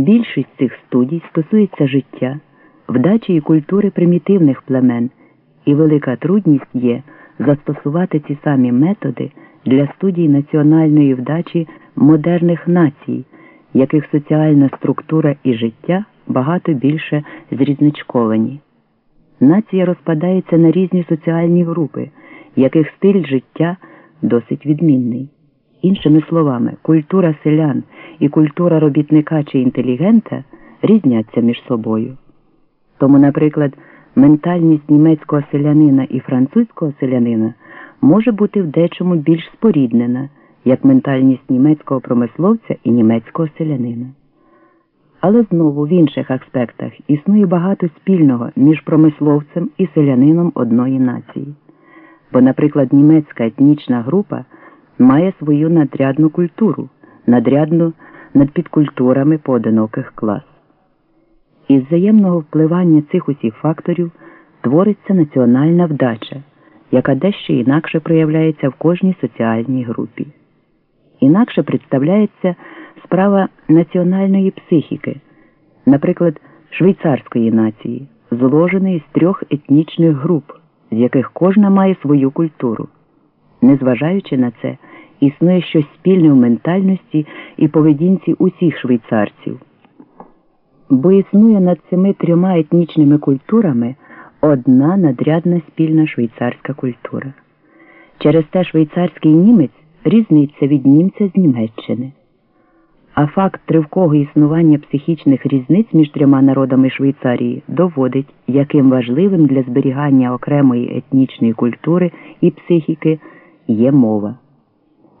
Більшість цих студій стосується життя, вдачі і культури примітивних племен, і велика трудність є застосувати ці самі методи для студій національної вдачі модерних націй, яких соціальна структура і життя багато більше зрізничковані. Нація розпадається на різні соціальні групи, яких стиль життя досить відмінний. Іншими словами, культура селян і культура робітника чи інтелігента різняться між собою. Тому, наприклад, ментальність німецького селянина і французького селянина може бути в дечому більш споріднена, як ментальність німецького промисловця і німецького селянина. Але знову в інших аспектах існує багато спільного між промисловцем і селянином одної нації. Бо, наприклад, німецька етнічна група має свою надрядну культуру, надрядну над підкультурами поодиноких клас. Із взаємного впливання цих усіх факторів твориться національна вдача, яка дещо інакше проявляється в кожній соціальній групі. Інакше представляється справа національної психіки, наприклад, швейцарської нації, зложеної з трьох етнічних груп, з яких кожна має свою культуру. Незважаючи на це, існує щось спільне в ментальності і поведінці усіх швейцарців. Бо існує над цими трьома етнічними культурами одна надрядна спільна швейцарська культура. Через те швейцарський німець різниця від німця з Німеччини. А факт тривкого існування психічних різниць між трьома народами Швейцарії доводить, яким важливим для зберігання окремої етнічної культури і психіки є мова.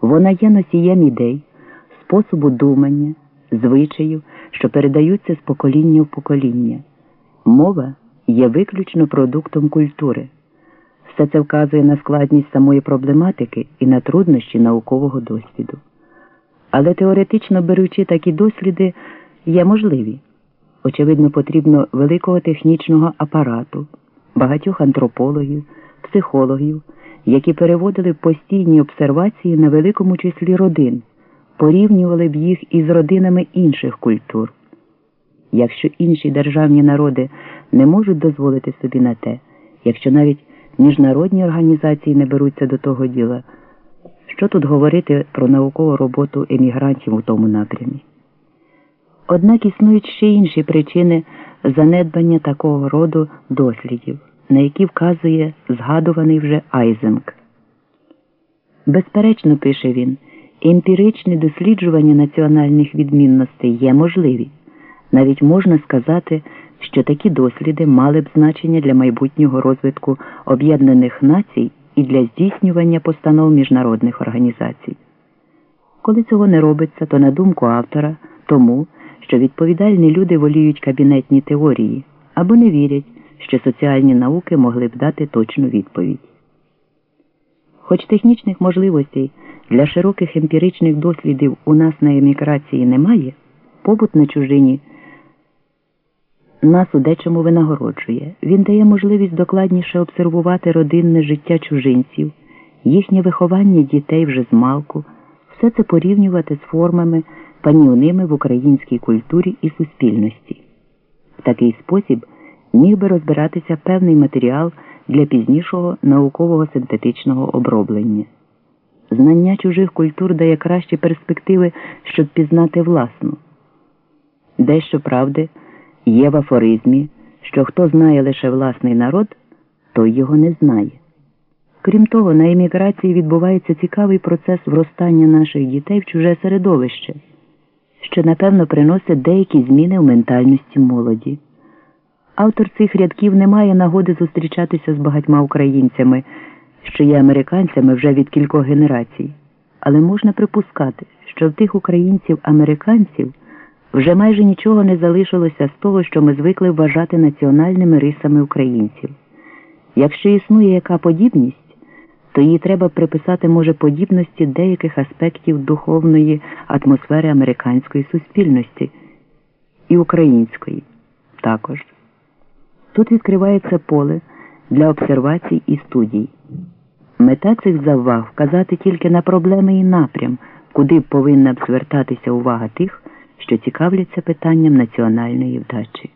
Вона є носієм ідей, способу думання, звичаїв, що передаються з покоління в покоління. Мова є виключно продуктом культури. Все це вказує на складність самої проблематики і на труднощі наукового досвіду. Але теоретично беручи такі досліди, є можливі. Очевидно, потрібно великого технічного апарату, багатьох антропологів, психологів, які переводили постійні обсервації на великому числі родин, порівнювали б їх із родинами інших культур. Якщо інші державні народи не можуть дозволити собі на те, якщо навіть міжнародні організації не беруться до того діла. Що тут говорити про наукову роботу емігрантів у тому напрямі? Однак існують ще інші причини занедбання такого роду дослідів, на які вказує згадуваний вже Айзенк. Безперечно, пише він, емпіричне досліджування національних відмінностей є можливі. Навіть можна сказати, що такі досліди мали б значення для майбутнього розвитку Об'єднаних Націй і для здійснювання постанов міжнародних організацій. Коли цього не робиться, то на думку автора, тому, що відповідальні люди воліють кабінетні теорії або не вірять, що соціальні науки могли б дати точну відповідь. Хоч технічних можливостей для широких емпіричних дослідів у нас на еміграції немає, побут на чужині нас у дечому винагороджує. Він дає можливість докладніше обсервувати родинне життя чужинців, їхнє виховання дітей вже з малку, все це порівнювати з формами, панівними в українській культурі і суспільності. В такий спосіб міг би розбиратися певний матеріал для пізнішого наукового синтетичного оброблення. Знання чужих культур дає кращі перспективи, щоб пізнати власну. Дещо правди. Є в афоризмі, що хто знає лише власний народ, той його не знає. Крім того, на еміграції відбувається цікавий процес вростання наших дітей в чуже середовище, що напевно приносить деякі зміни в ментальності молоді. Автор цих рядків не має нагоди зустрічатися з багатьма українцями, що є американцями вже від кількох генерацій, але можна припускати, що в тих українців-американців. Вже майже нічого не залишилося з того, що ми звикли вважати національними рисами українців. Якщо існує яка подібність, то її треба приписати може подібності деяких аспектів духовної атмосфери американської суспільності і української також. Тут відкривається поле для обсервацій і студій. Мета цих завваг вказати тільки на проблеми і напрям, куди повинна б звертатися увага тих що цікавляться питанням національної вдачі.